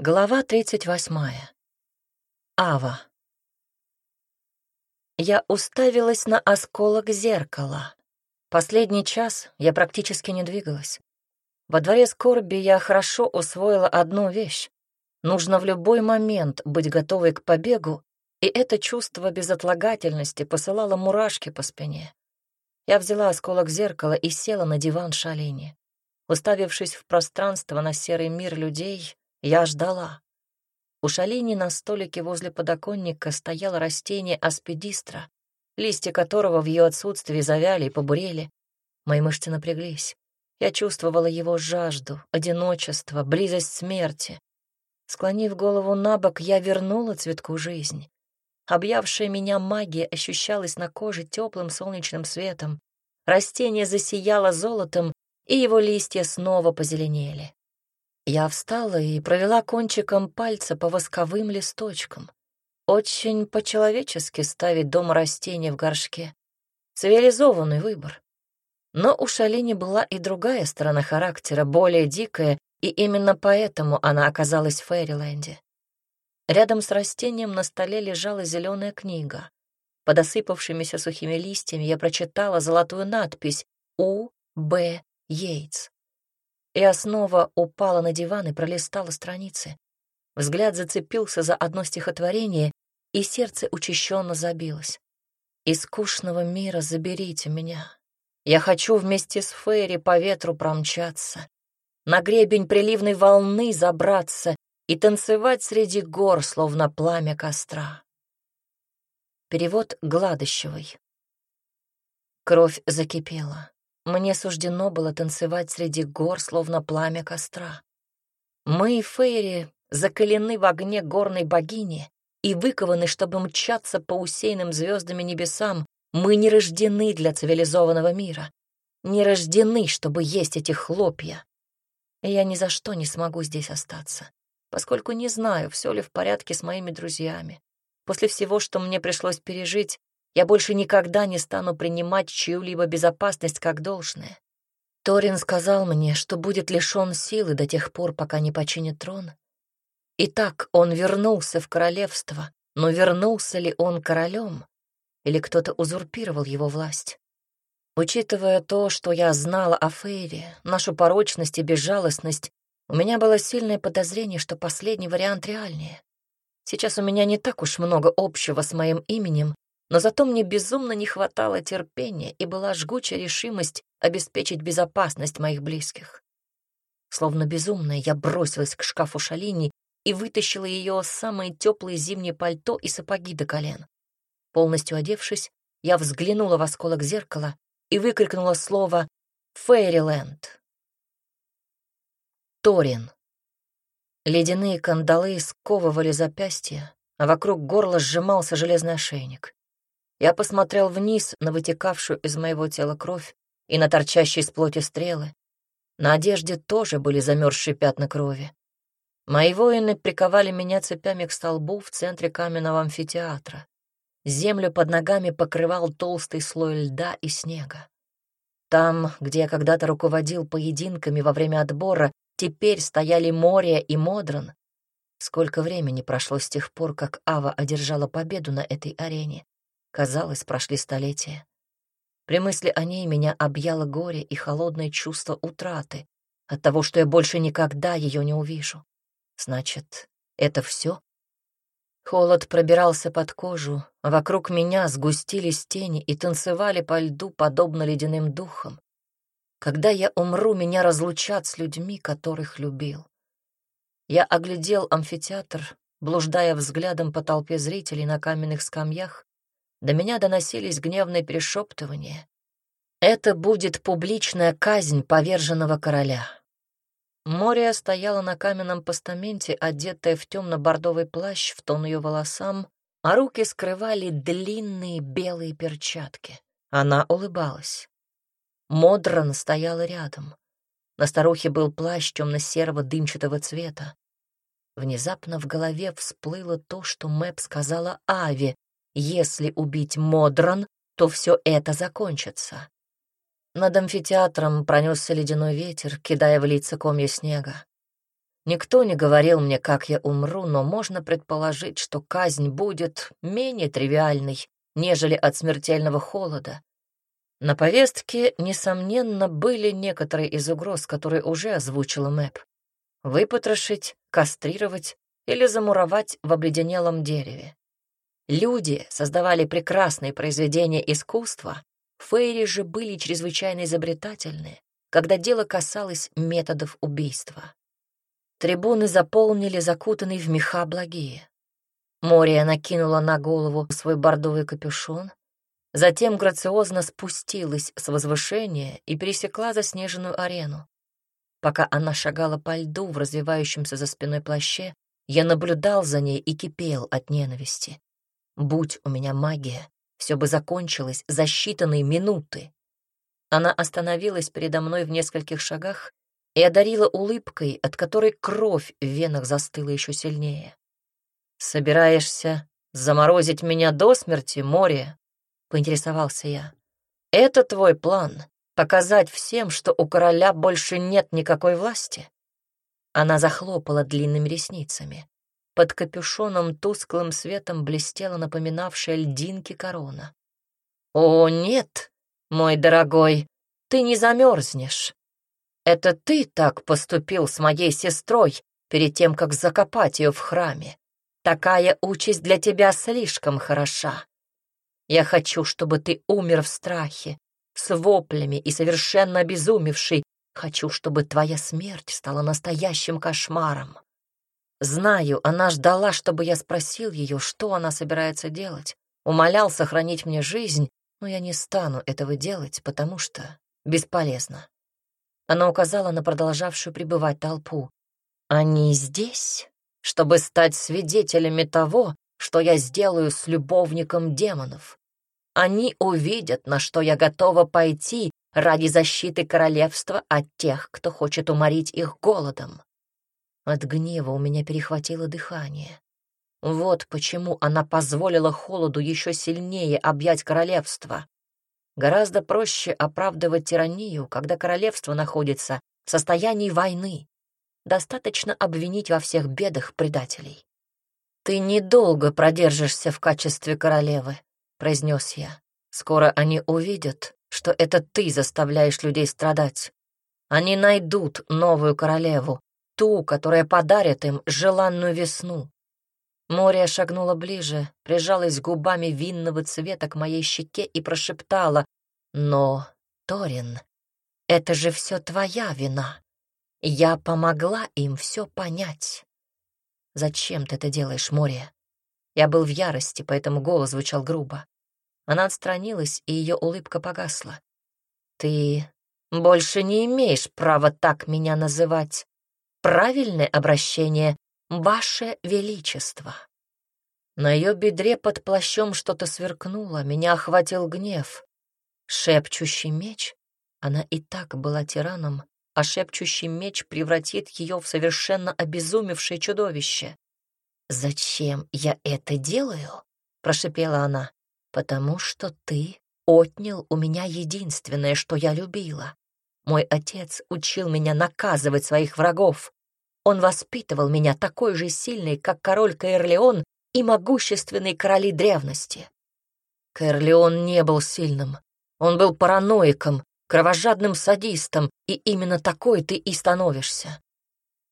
Глава 38. Ава. Я уставилась на осколок зеркала. Последний час я практически не двигалась. Во дворе скорби я хорошо усвоила одну вещь. Нужно в любой момент быть готовой к побегу, и это чувство безотлагательности посылало мурашки по спине. Я взяла осколок зеркала и села на диван Шалини. Уставившись в пространство на серый мир людей, я ждала. У Шалини на столике возле подоконника стояло растение аспидистра, листья которого в ее отсутствии завяли и побурели. Мои мышцы напряглись. Я чувствовала его жажду, одиночество, близость смерти. Склонив голову на бок, я вернула цветку жизнь. Объявшая меня магия ощущалась на коже теплым солнечным светом. Растение засияло золотом, и его листья снова позеленели. Я встала и провела кончиком пальца по восковым листочкам. Очень по-человечески ставить дом растения в горшке. Цивилизованный выбор. Но у Шалини была и другая сторона характера, более дикая, и именно поэтому она оказалась в Фэриленде. Рядом с растением на столе лежала зеленая книга. Под осыпавшимися сухими листьями я прочитала золотую надпись «У. Б. Йейтс». Я снова упала на диван и пролистала страницы. Взгляд зацепился за одно стихотворение, и сердце учащенно забилось. «Из скучного мира заберите меня. Я хочу вместе с Фейри по ветру промчаться, на гребень приливной волны забраться и танцевать среди гор, словно пламя костра». Перевод Гладощевой. Кровь закипела. Мне суждено было танцевать среди гор, словно пламя костра. Мы, Фейри, закалены в огне горной богини и выкованы, чтобы мчаться по усеянным звездами небесам. Мы не рождены для цивилизованного мира, не рождены, чтобы есть эти хлопья. И я ни за что не смогу здесь остаться, поскольку не знаю, все ли в порядке с моими друзьями. После всего, что мне пришлось пережить, я больше никогда не стану принимать чью-либо безопасность как должное. Торин сказал мне, что будет лишён силы до тех пор, пока не починит трон. Итак, он вернулся в королевство, но вернулся ли он королем? Или кто-то узурпировал его власть? Учитывая то, что я знала о Фейре, нашу порочность и безжалостность, у меня было сильное подозрение, что последний вариант реальнее. Сейчас у меня не так уж много общего с моим именем, но зато мне безумно не хватало терпения и была жгучая решимость обеспечить безопасность моих близких. Словно безумная, я бросилась к шкафу Шалини и вытащила ее самое теплое зимнее пальто и сапоги до колен. Полностью одевшись, я взглянула в осколок зеркала и выкрикнула слово «Фейриленд». Торин. Ледяные кандалы сковывали запястья, а вокруг горла сжимался железный ошейник. Я посмотрел вниз на вытекавшую из моего тела кровь и на торчащие из плоти стрелы. На одежде тоже были замерзшие пятна крови. Мои воины приковали меня цепями к столбу в центре каменного амфитеатра. Землю под ногами покрывал толстый слой льда и снега. Там, где я когда-то руководил поединками во время отбора, теперь стояли Мория и Модран. Сколько времени прошло с тех пор, как Ава одержала победу на этой арене? Казалось, прошли столетия. При мысли о ней меня объяло горе и холодное чувство утраты от того, что я больше никогда ее не увижу. Значит, это все? Холод пробирался под кожу, а вокруг меня сгустились тени и танцевали по льду, подобно ледяным духам. Когда я умру, меня разлучат с людьми, которых любил. Я оглядел амфитеатр, блуждая взглядом по толпе зрителей на каменных скамьях, до меня доносились гневные перешептывания. Это будет публичная казнь поверженного короля. Мория стояла на каменном постаменте, одетая в темно-бордовый плащ в тон ее волосам, а руки скрывали длинные белые перчатки. Она улыбалась. Модран стояла рядом. На старухе был плащ темно-серого дымчатого цвета. Внезапно в голове всплыло то, что Мэп сказала Аве, если убить Модран, то все это закончится. Над амфитеатром пронесся ледяной ветер, кидая в лица комья снега. Никто не говорил мне, как я умру, но можно предположить, что казнь будет менее тривиальной, нежели от смертельного холода. На повестке, несомненно, были некоторые из угроз, которые уже озвучила Мэп. Выпотрошить, кастрировать или замуровать в обледенелом дереве. Люди создавали прекрасные произведения искусства, фейри же были чрезвычайно изобретательны, когда дело касалось методов убийства. Трибуны заполнили закутанный в меха благие. Мория накинула на голову свой бордовый капюшон, затем грациозно спустилась с возвышения и пересекла заснеженную арену. Пока она шагала по льду в развивающемся за спиной плаще, я наблюдал за ней и кипел от ненависти. Будь у меня магия, все бы закончилось за считанные минуты. Она остановилась передо мной в нескольких шагах и одарила улыбкой, от которой кровь в венах застыла еще сильнее. «Собираешься заморозить меня до смерти, море?» — поинтересовался я. «Это твой план — показать всем, что у короля больше нет никакой власти?» Она захлопала длинными ресницами. Под капюшоном тусклым светом блестела напоминавшая льдинки корона. «О, нет, мой дорогой, ты не замерзнешь. Это ты так поступил с моей сестрой перед тем, как закопать ее в храме. Такая участь для тебя слишком хороша. Я хочу, чтобы ты умер в страхе, с воплями и совершенно обезумевший. Хочу, чтобы твоя смерть стала настоящим кошмаром. Знаю, она ждала, чтобы я спросил ее, что она собирается делать. Умолял сохранить мне жизнь, но я не стану этого делать, потому что бесполезно. Она указала на продолжавшую пребывать толпу. Они здесь, чтобы стать свидетелями того, что я сделаю с любовником демонов. Они увидят, на что я готова пойти ради защиты королевства от тех, кто хочет уморить их голодом. От гнева у меня перехватило дыхание. Вот почему она позволила холоду еще сильнее объять королевство. Гораздо проще оправдывать тиранию, когда королевство находится в состоянии войны. Достаточно обвинить во всех бедах предателей. «Ты недолго продержишься в качестве королевы», — произнес я. «Скоро они увидят, что это ты заставляешь людей страдать. Они найдут новую королеву, ту, которая подарит им желанную весну. Мория шагнула ближе, прижалась губами винного цвета к моей щеке и прошептала, «Но, Торин, это же все твоя вина. Я помогла им все понять». «Зачем ты это делаешь, Мория?» Я был в ярости, поэтому голос звучал грубо. Она отстранилась, и ее улыбка погасла. «Ты больше не имеешь права так меня называть правильное обращение «Ваше Величество». На ее бедре под плащом что-то сверкнуло, меня охватил гнев. Шепчущий меч? Она и так была тираном, а шепчущий меч превратит ее в совершенно обезумевшее чудовище. «Зачем я это делаю?» — прошипела она. «Потому что ты отнял у меня единственное, что я любила. Мой отец учил меня наказывать своих врагов. Он воспитывал меня такой же сильной, как король Каэрлеон и могущественные короли древности. Каэрлеон не был сильным. Он был параноиком, кровожадным садистом, и именно такой ты и становишься.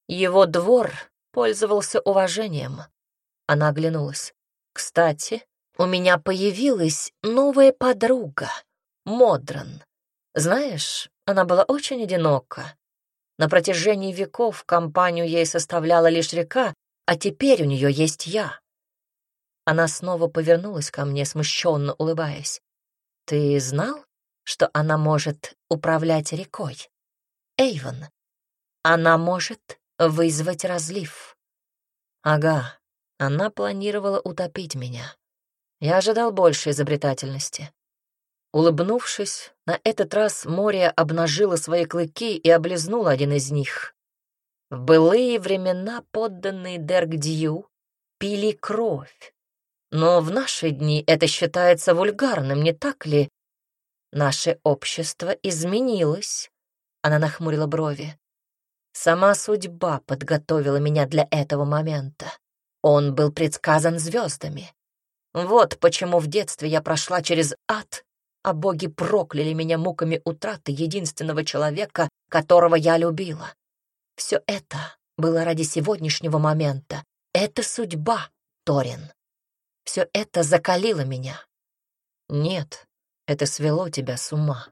Его двор пользовался уважением. Она оглянулась. Кстати, у меня появилась новая подруга, Модран. Знаешь, она была очень одинока. На протяжении веков компанию ей составляла лишь река, а теперь у нее есть я. Она снова повернулась ко мне, смущенно улыбаясь. «Ты знал, что она может управлять рекой? Эйвен, она может вызвать разлив». «Ага, она планировала утопить меня. Я ожидал большей изобретательности. Улыбнувшись, на этот раз море обнажило свои клыки и облизнуло один из них. В былые времена подданные Дергдью пили кровь. Но в наши дни это считается вульгарным, не так ли? Наше общество изменилось. Она нахмурила брови. Сама судьба подготовила меня для этого момента. Он был предсказан звездами. Вот почему в детстве я прошла через ад, а боги прокляли меня муками утраты единственного человека, которого я любила. Все это было ради сегодняшнего момента. Это судьба, Торин. Все это закалило меня. Нет, это свело тебя с ума.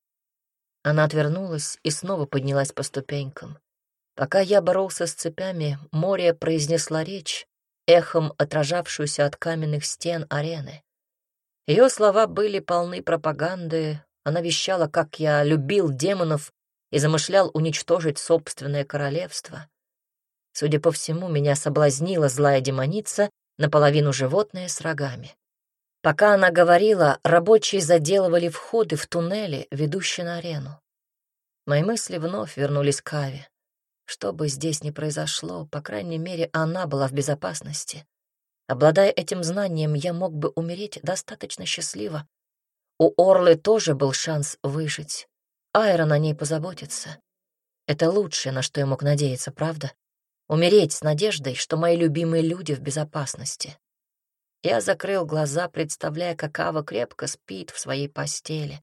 Она отвернулась и снова поднялась по ступенькам. Пока я боролся с цепями, море произнесла речь, эхом отражавшуюся от каменных стен арены. Ее слова были полны пропаганды, она вещала, как я любил демонов и замышлял уничтожить собственное королевство. Судя по всему, меня соблазнила злая демоница, наполовину животное с рогами. Пока она говорила, рабочие заделывали входы в туннели, ведущие на арену. Мои мысли вновь вернулись к Аве. Что бы здесь ни произошло, по крайней мере, она была в безопасности. Обладая этим знанием, я мог бы умереть достаточно счастливо. У Орлы тоже был шанс выжить. Айрон о ней позаботится. Это лучшее, на что я мог надеяться, правда? Умереть с надеждой, что мои любимые люди в безопасности. Я закрыл глаза, представляя, как Ава крепко спит в своей постели.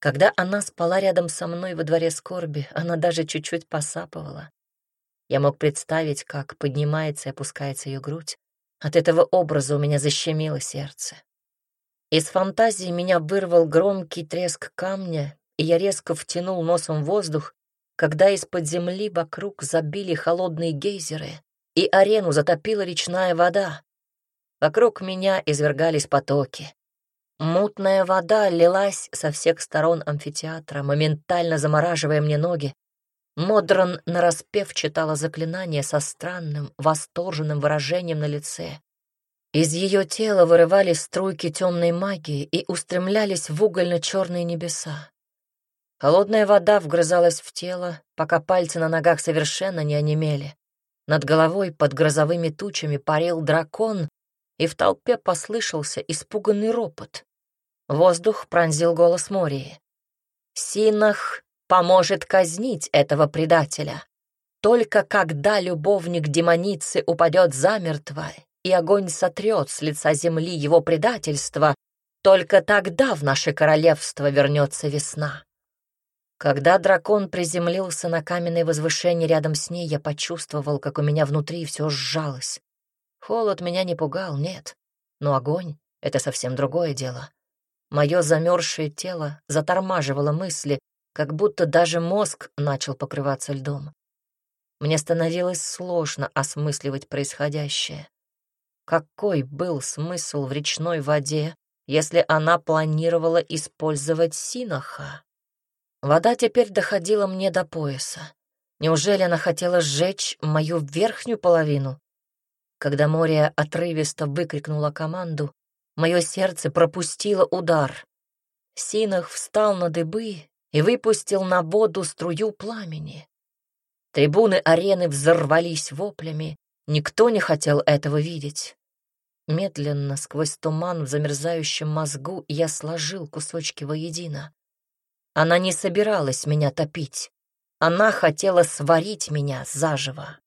Когда она спала рядом со мной во дворе скорби, она даже чуть-чуть посапывала. Я мог представить, как поднимается и опускается ее грудь. От этого образа у меня защемило сердце. Из фантазии меня вырвал громкий треск камня, и я резко втянул носом воздух, когда из-под земли вокруг забили холодные гейзеры, и арену затопила речная вода. Вокруг меня извергались потоки. Мутная вода лилась со всех сторон амфитеатра, моментально замораживая мне ноги. Модрон нараспев читала заклинание со странным, восторженным выражением на лице. Из ее тела вырывались струйки темной магии и устремлялись в угольно-черные небеса. Холодная вода вгрызалась в тело, пока пальцы на ногах совершенно не онемели. Над головой под грозовыми тучами парил дракон, и в толпе послышался испуганный ропот. Воздух пронзил голос Мории. «Синах поможет казнить этого предателя. Только когда любовник демоницы упадет замертво, и огонь сотрет с лица земли его предательство, только тогда в наше королевство вернется весна. Когда дракон приземлился на каменное возвышение рядом с ней, я почувствовал, как у меня внутри все сжалось. Холод меня не пугал, нет, но огонь — это совсем другое дело. Мое замерзшее тело затормаживало мысли, как будто даже мозг начал покрываться льдом. Мне становилось сложно осмысливать происходящее. Какой был смысл в речной воде, если она планировала использовать синоха? Вода теперь доходила мне до пояса. Неужели она хотела сжечь мою верхнюю половину? Когда море отрывисто выкрикнула команду, мое сердце пропустило удар. Синах встал на дыбы и выпустил на воду струю пламени. Трибуны арены взорвались воплями, никто не хотел этого видеть. Медленно, сквозь туман в замерзающем мозгу, я сложил кусочки воедино. Она не собиралась меня топить. Она хотела сварить меня заживо.